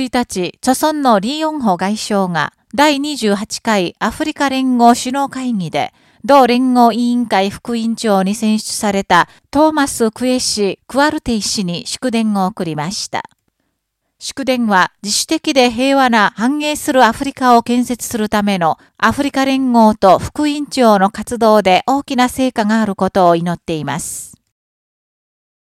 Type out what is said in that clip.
1日、著村のリー・ヨンホ外相が第28回アフリカ連合首脳会議で、同連合委員会副委員長に選出されたトーマス・クエシ・クアルテイ氏に祝電を送りました。祝電は自主的で平和な繁栄するアフリカを建設するためのアフリカ連合と副委員長の活動で大きな成果があることを祈っています。